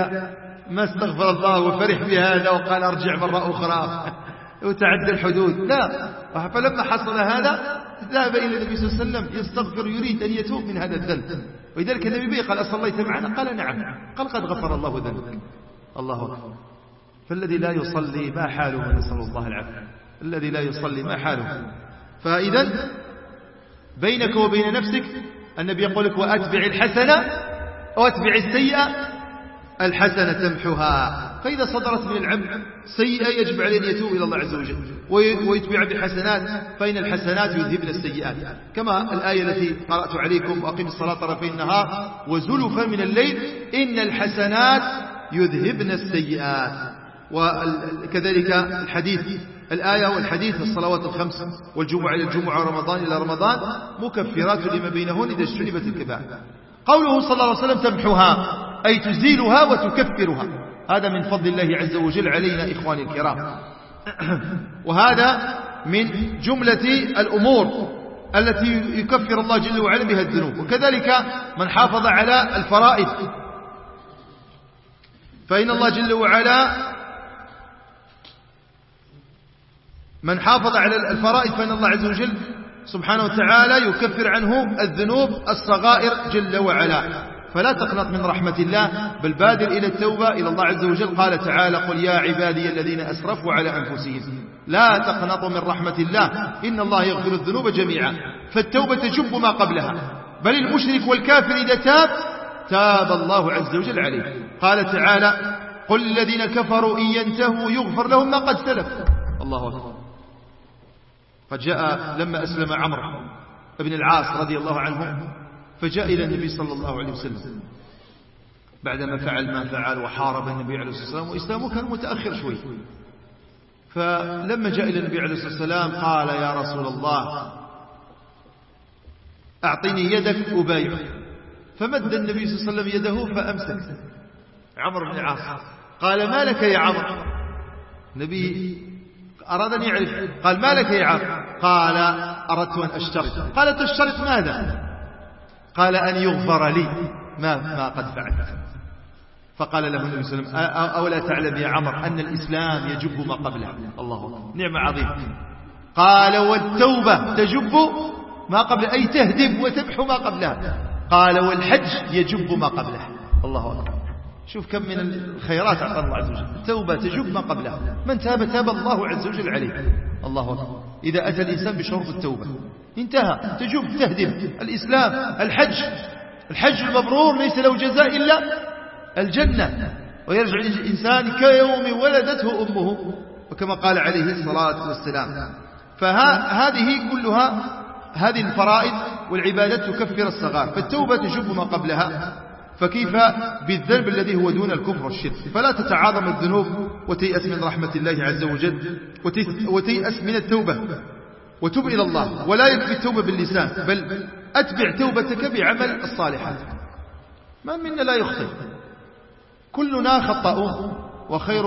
ما استغفر الله وفرح بهذا وقال أرجع مرة أخرى وتعدى الحدود. لا فلما حصل هذا ذهب إلى النبي صلى الله عليه وسلم يستغفر يريد أن يتوب من هذا الذنب. ولذلك النبي قال أصليت معنا؟ قال نعم. قال قد غفر الله ذنبك. الله أكبر. فالذي لا يصلي ما حاله نسأل الله العافية. الذي لا يصلي ما حاله. فإذا بينك وبين نفسك النبي يقول لك وأتبع الحسنة وأتبع السيئة الحسنة تمحها. فإذا صدرت من العبد سيئة يجب عليه أن يتوب إلى الله عز وجل. ويتبع بحسنات فإن الحسنات يذهبن السيئات. كما الآية التي قرأت عليكم وأقم الصلاة طرفي النهار وزلفا من الليل إن الحسنات يذهبن السيئات. وكذلك الحديث الآية والحديث الصلوات الخمس والجمعة إلى الجمعة ورمضان إلى رمضان مكفرات لما بينهن إذا اجتنبت الكبائر قوله صلى الله عليه وسلم تمحوها أي تزيلها وتكفرها. هذا من فضل الله عز وجل علينا إخواني الكرام. وهذا من جملة الأمور التي يكفر الله جل وعلا بها الذنوب. وكذلك من حافظ على الفرائض. فإن الله جل وعلا من حافظ على الفرائض فإن الله عز وجل سبحانه وتعالى يكفر عنه الذنوب الصغائر جل وعلا. فلا تقنط من رحمة الله بل بادر إلى التوبة إلى الله عز وجل. قال تعالى قل يا عبادي الذين أسرفوا على أنفسهم لا تقنطوا من رحمة الله إن الله يغفر الذنوب جميعا. فالتوبة تجب ما قبلها. بل المشرك والكافر إذا تاب تاب الله عز وجل عليه. قال تعالى قل الذين كفروا إن ينتهوا يغفر لهم ما قد سلف. الله أكبر. قد جاء لما أسلم عمرو بن العاص رضي الله عنه فجاء إلى النبي صلى الله عليه وسلم. بعدما فعل ما فعل وحارب النبي عليه الصلاة والسلام وإسلامه كان متأخر شوي. فلما جاء إلى النبي عليه الصلاة والسلام قال يا رسول الله أعطني يدك أبايعك فمد النبي صلى الله عليه وسلم يده فأمسك. عمرو بن العاص قال ما لك يا عمرو؟ النبي أراد أن يعرف قال ما لك يا عمرو قال أردت أن أشترط قال تشترط ماذا؟ قال أن يغفر لي ما, ما قد فعلت. فقال له النبي صلى الله عليه وسلم أولا تعلم يا عمر أن الإسلام يجب ما قبله. الله أكبر. نعمة عظيمة. قال والتوبة تجب ما قبل أي تهدم وتمحو ما قبلها. قال والحج يجب ما قبله. الله أكبر. شوف كم من الخيرات أعطى الله عز وجل. التوبة تجب ما قبلها. من تاب تاب الله عز وجل عليه. الله أكبر. إذا أتى الإنسان بشروط التوبة. انتهى. تجب تهدم. الإسلام الحج. الحج المبرور ليس له جزاء إلا الجنة. ويرجع الإنسان كيوم ولدته أمه. وكما قال عليه الصلاة والسلام. فهذه كلها هذه الفرائض والعبادات تكفر الصغار. فالتوبة تجب ما قبلها. فكيف بالذنب الذي هو دون الكفر والشرك؟ فلا تتعاظم الذنوب وتيأس من رحمة الله عز وجل وتيأس من التوبة. وتب إلى الله. ولا يكفي التوبة باللسان. بل أتبع توبتك بعمل الصالحات من منا لا يخطئ. كلنا خطاؤون وخير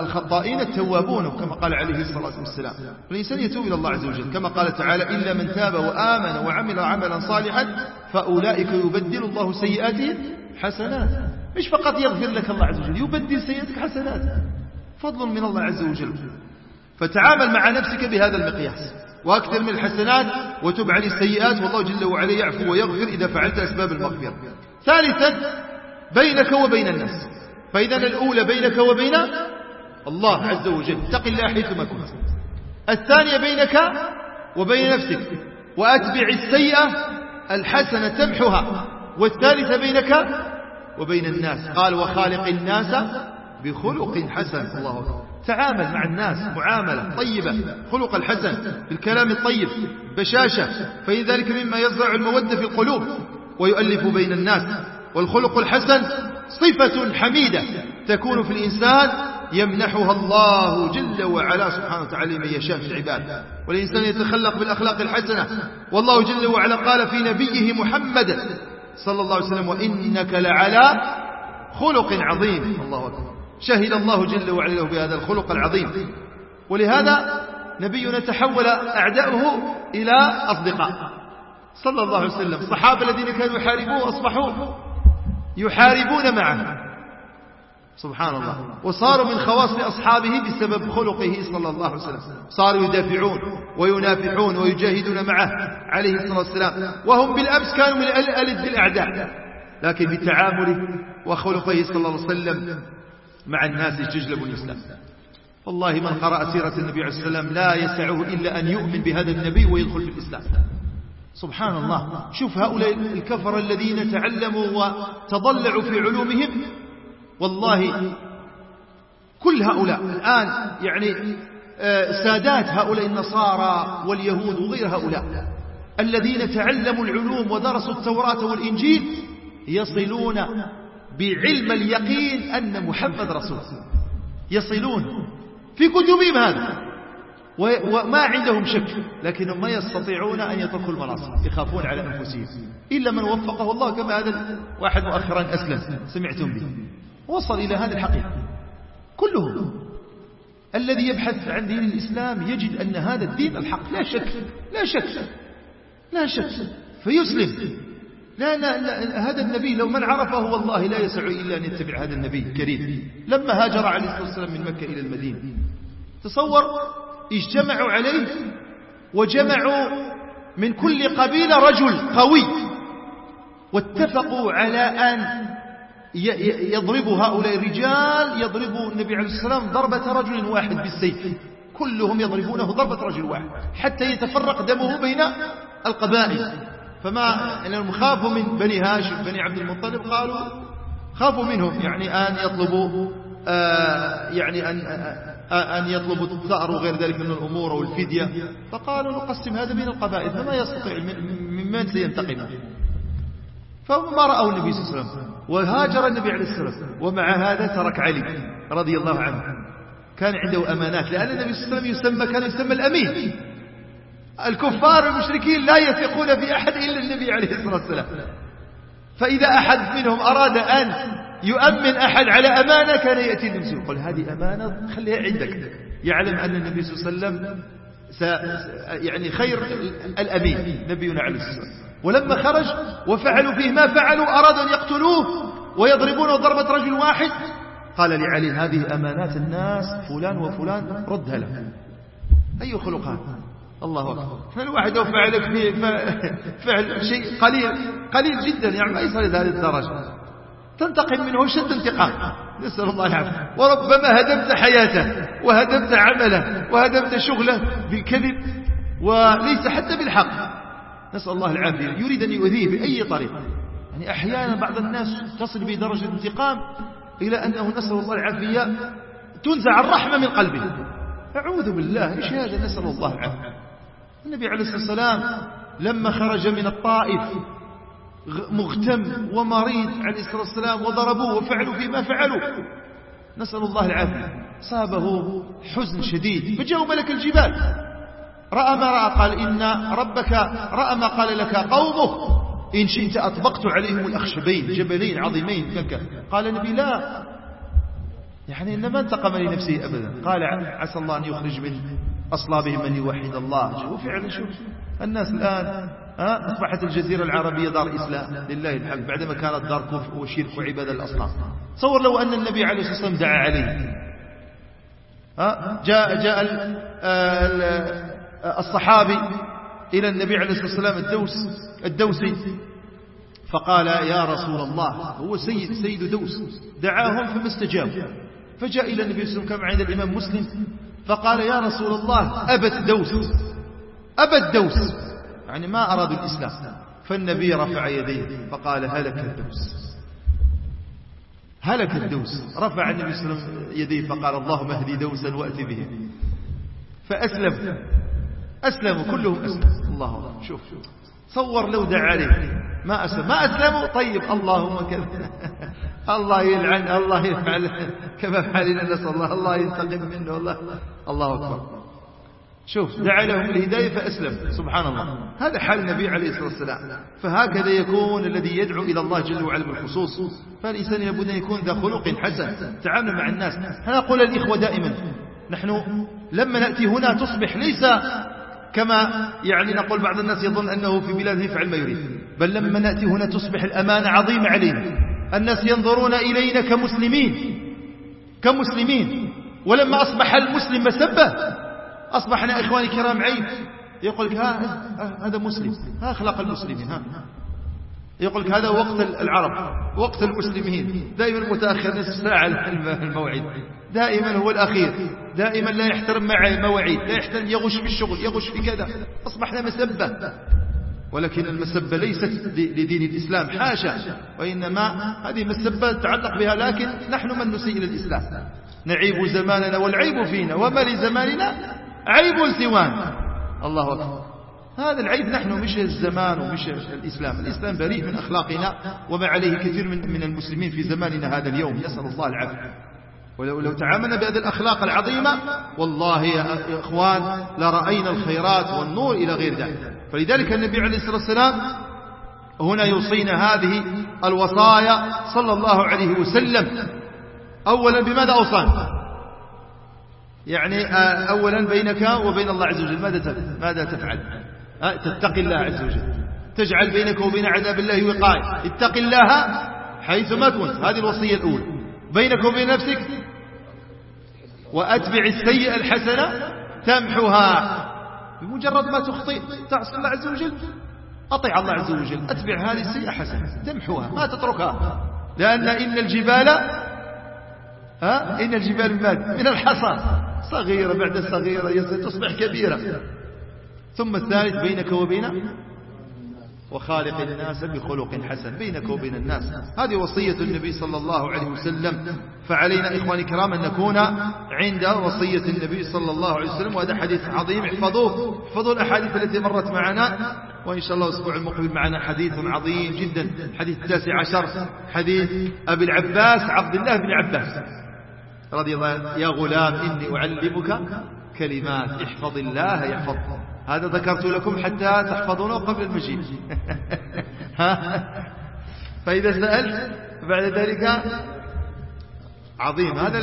الخطائين التوابون كما قال عليه الصلاة والسلام. الإنسان يتوب إلى الله عز وجل. كما قال تعالى إلا من تاب وآمن وعمل عملا صالحا فأولئك يبدل الله سيئاتهم حسنات. مش فقط يغفر لك الله عز وجل يبدل سيئاتك حسنات. فضل من الله عز وجل. فتعامل مع نفسك بهذا المقياس. وأكثر من الحسنات وتب عن السيئات والله جل وعلا يعفو ويغفر إذا فعلت أسباب المغفرة. ثالثا بينك وبين الناس. فإذا الأولى بينك وبين الله عز وجل اتق الله حيثما كنت. الثانية بينك وبين نفسك وأتبع السيئة الحسنة تمحها والثالثة بينك وبين الناس. قال وخالق الناس بخلق حسن. الله أكبر. تعامل مع الناس معاملة طيبة خلق الحسن بالكلام الطيب بشاشة. فإن ذلك مما يزرع المودة في القلوب ويؤلف بين الناس. والخلق الحسن صفة حميدة تكون في الإنسان يمنحها الله جل وعلا سبحانه وتعالى من يشاء في العباد والإنسان يتخلق بالأخلاق الحسنة. والله جل وعلا قال في نبيه محمد صلى الله عليه وسلم وإنك لعلى خلق عظيم. الله أكبر. شهد الله جل وعلا له بهذا الخلق العظيم. ولهذا نبينا تحول أعداؤه إلى أصدقاء. صلى الله عليه وسلم. الصحابة الذين كانوا يحاربوه أصبحوا يحاربون معه. سبحان الله. وصاروا من خواص أصحابه بسبب خلقه صلى الله عليه وسلم. صاروا يدافعون وينافحون ويجاهدون معه عليه الصلاة والسلام. وهم بالأمس كانوا من الألد الأعداء. لكن بتعامله وخلقه صلى الله عليه وسلم مع الناس تجلب الإسلام. والله من قرأ سيرة النبي عليه الصلاة والسلام لا يسعه إلا أن يؤمن بهذا النبي ويدخل في الإسلام. سبحان الله. شوف هؤلاء الكفر الذين تعلموا وتضلعوا في علومهم. والله كل هؤلاء الآن يعني آه، سادات هؤلاء النصارى واليهود وغير هؤلاء الذين تعلموا العلوم ودرسوا التوراة والإنجيل يصلون بعلم اليقين أن محمد رسول يصلون في كتبهم هذا. وما عندهم شك لكنهم ما يستطيعون أن يتركوا المناصب يخافون على أنفسهم. إلا من وفقه الله كما هذا واحد مؤخرا أسلم سمعتم به. وصل إلى هذه الحقيقة. كلهم. الذي يبحث عن دين الإسلام يجد أن هذا الدين الحق. لا شك لا شك لا شك. فيسلم. لا, لا, لا هذا النبي لو من عرفه والله لا يسع إلا أن يتبع هذا النبي الكريم. لما هاجر عليه الصلاة والسلام من مكة إلى المدينة. تصور اجتمعوا عليه وجمعوا من كل قبيلة رجل قوي واتفقوا على أن يضرب هؤلاء الرجال يضرب النبي عليه السلام ضربة رجل واحد بالسيف. كلهم يضربونه ضربة رجل واحد حتى يتفرق دمه بين القبائل. فما لأنهم خافوا من بني هاشم بني عبد المطلب قالوا خافوا منهم يعني أن يطلبوا آه يعني أن آه أن يطلبوا الثأر وغير ذلك من الأمور والفدية فقالوا نقسم هذا بين القبائل فما يستطيع من من سينتقم فما رأوا النبي صلى الله عليه وسلم وهاجر النبي عليه الصلاة والسلام ومع هذا ترك علي رضي الله عنه. كان عنده أمانات لأن النبي صلى الله عليه وسلم يسمى كان يسمى الأمين. الكفار المشركين لا يثقون في أحد إلا النبي عليه الصلاة والسلام. فإذا أحد منهم أراد أن يؤمن أحد على أمانة كان يأتي النبي يقول هذه أمانة خليها عندك. يعلم أن النبي صلى الله عليه وسلم يعني خير الأمين نبينا عليه الصلاة والسلام. ولما خرج وفعلوا فيه ما فعلوا أرادوا أن يقتلوه ويضربونه ضربة رجل واحد. قال لعلي هذه أمانات الناس فلان وفلان ردها له أي خلقان؟ الله أكبر. فالواحد لو فيه فعل شيء قليل قليل جدا يعني ما يصل إلى هذه الدرجة. تنتقم منه شد انتقام. نسأل الله العافية. وربما هدمت حياته وهدمت عمله وهدمت شغله بالكذب وليس حتى بالحق. نسأل الله العافية. يريد أن يؤذيه بأي طريقة يعني أحيانا بعض الناس تصل بدرجة انتقام إلى أنه نسأل الله العافية تنزع الرحمة من قلبه. أعوذ بالله. إيش هذا؟ نسأل الله العافية. النبي عليه الصلاة والسلام لما خرج من الطائف مغتم ومريض عليه الصلاة والسلام وضربوه وفعلوا فيما فعلوا. نسأل الله العافية. صابه حزن شديد. فجاءوا ملك الجبال. رأى ما رأى. قال إن ربك رأى ما قال لك قومه. إن شئت أطبقت عليهم الأخشبين جبلين عظيمين مكة قال النبي لا. يعني إنما انتقم لنفسه أبدا. قال عسى الله أن يخرج من أصلابهم من يوحد الله. وفعلا شوف. الناس الآن أصبحت الجزيرة العربية دار إسلام. لله الحمد. بعدما كانت دار كفر وشرك وعبادة الأصنام. تصور لو أن النبي عليه الصلاة والسلام دعا عليه جاء جاء الصحابي إلى النبي عليه الصلاة والسلام الدوس الدوسي. فقال يا رسول الله هو سيد سيد دوس. دعاهم فما استجابوا. فجاء إلى النبي صلى الله عليه وسلم عند الإمام مسلم. فقال يا رسول الله أبت دوس. أبت دوس. يعني ما أرادوا الإسلام. فالنبي رفع يديه فقال هلك الدوس. هلك الدوس. رفع النبي صلى الله عليه وسلم يديه فقال اللهم اهدي دوسا وأت بهم. فأسلم. أسلموا كلهم أسلموا الله شوف. صور لو دعا عليه. ما أسلم. ما أسلموا طيب. اللهم كذا الله يلعن. الله يفعل. كما فعلنا. نسأل الله. الله ينتقم منه. الله. الله أكبر. شوف دعا لهم الهداية فأسلم. سبحان الله. هذا حال النبي عليه الصلاة والسلام. فهكذا يكون الذي يدعو إلى الله جل وعلا بالخصوص. فالإنسان لابد أن يكون ذا خلق حسن. تعامل مع الناس. أنا أقول الإخوة دائما نحن لما نأتي هنا تصبح ليس كما يعني نقول بعض الناس يظن أنه في بلاده يفعل ما يريد. بل لما نأتي هنا تصبح الأمانة عظيمة علينا. الناس ينظرون إلينا كمسلمين. كمسلمين. ولما أصبح المسلم مسبة أصبحنا إخواني كرام عيب. يقول لك هذا مسلم. ها أخلاق المسلمين ها. يقول لك هذا وقت العرب وقت المسلمين. دائما متأخر نصف ساعة الموعد. دائما هو الأخير. دائما لا يحترم مواعيد لا يحترم يغش في الشغل يغش في كذا. أصبحنا مسبة. ولكن المسبة ليست لدين الإسلام حاشا وإنما هذه مسبة تعلق بها. لكن نحن من نسيء إلى الإسلام. نعيب زماننا والعيب فينا. وما لزماننا عيب سوانا الله أكبر. هذا العيب نحن مش الزمان ومش الإسلام. الإسلام بريء من أخلاقنا وما عليه كثير من, من المسلمين في زماننا هذا اليوم. يسأل الله العافية. ولو لو تعاملنا بهذه الأخلاق العظيمة والله يا إخوان لرأينا الخيرات والنور إلى غير ذلك. فلذلك النبي عليه الصلاة والسلام هنا يوصينا هذه الوصايا صلى الله عليه وسلم. أولا بماذا أوصانا؟ يعني أولا بينك وبين الله عز وجل. ماذا ماذا تفعل؟ تتقي الله عز وجل. تجعل بينك وبين عذاب الله وقاية. اتق الله حيث ما كنت. هذه الوصية الأولى. بينك وبين نفسك وأتبع السيئة الحسنة تمحها بمجرد ما تخطئ. تعصي الله عز وجل. أطيع الله عز وجل. أتبع هذه السيئة حسنة تمحوها. ما تتركها. لأن إن الجبال ها؟ إن الجبال من الحصى. صغيرة بعد صغيرة تصبح كبيرة. ثم الثالث بينك وبين وخالق الناس بخلق حسن. بينك وبين الناس. هذه وصية النبي صلى الله عليه وسلم. فعلينا إخواني الكرام أن نكون عند وصية النبي صلى الله عليه وسلم. وهذا حديث عظيم. احفظوه. احفظوا الأحاديث التي مرت معنا. وإن شاء الله الأسبوع المقبل معنا حديث عظيم جدا. حديث التاسع عشر. حديث أبي العباس عبد الله بن عباس. رضي الله عنه يا غلام إني أعلمك كلمات احفظ الله يحفظك هذا ذكرت لكم حتى تحفظونه قبل المجيء. فإذا سألت بعد ذلك عظيم. هذا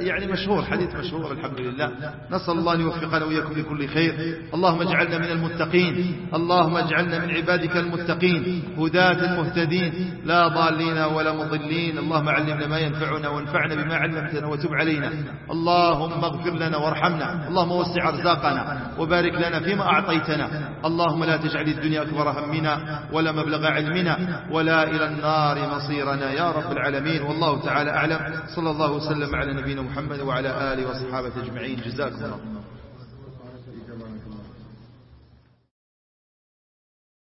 يعني مشهور حديث مشهور الحمد لله. نسأل الله أن يوفقنا وإياكم لكل خير. اللهم اجعلنا من المتقين. اللهم اجعلنا من عبادك المتقين. هداة المهتدين. لا ضالين ولا مضلين. اللهم علمنا ما ينفعنا وانفعنا بما علمتنا وتب علينا. اللهم اغفر لنا وارحمنا. اللهم وسع أرزاقنا وبارك لنا فيما أعطيتنا. اللهم لا تجعل الدنيا أكبر همنا ولا مبلغ علمنا ولا إلى النار مصيرنا. يا رب العالمين. والله تعالى أعلم. صلى الله وسلم على نبينا محمد وعلى آله وصحابه أجمعين. جزاكم الله.